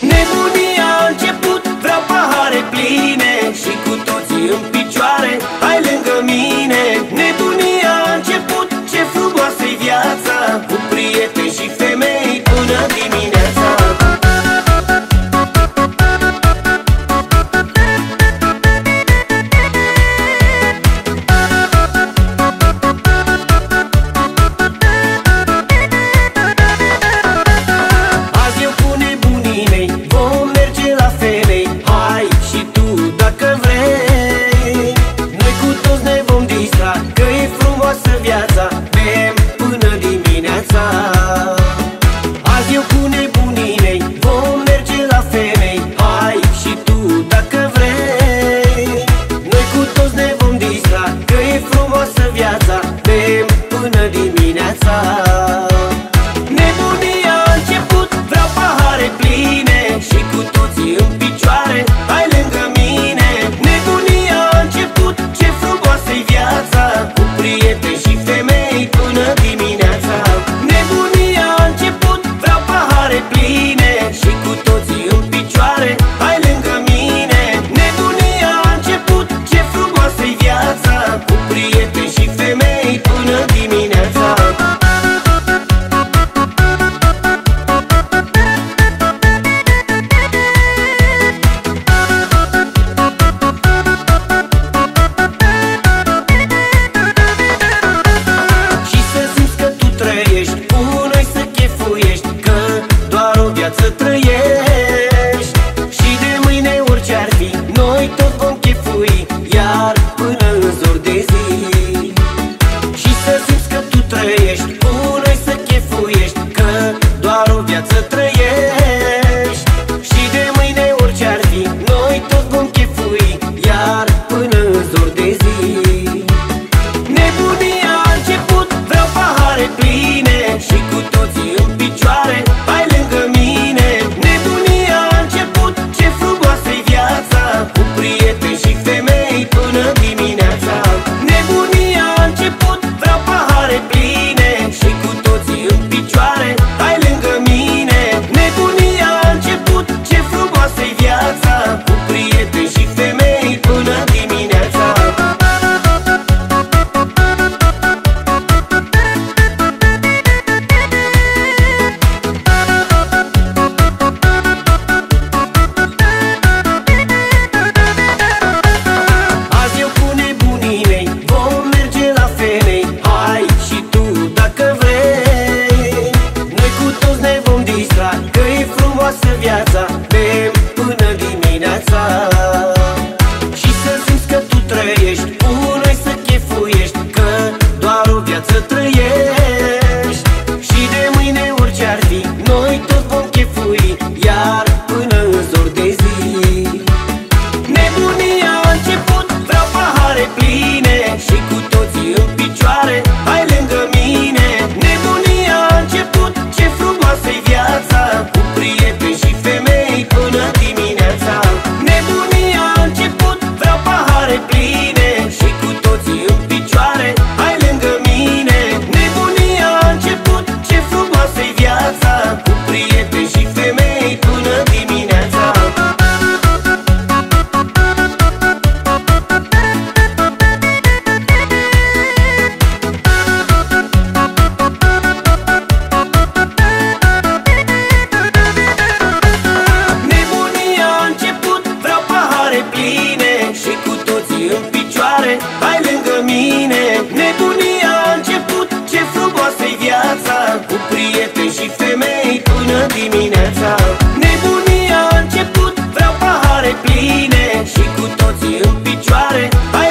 Nebunia a început, vreau pahare pline Și cu toții în picioare, hai lângă mine. Nebunia juntos de bondi Você viajar pline Și cu toții în picioare. Hai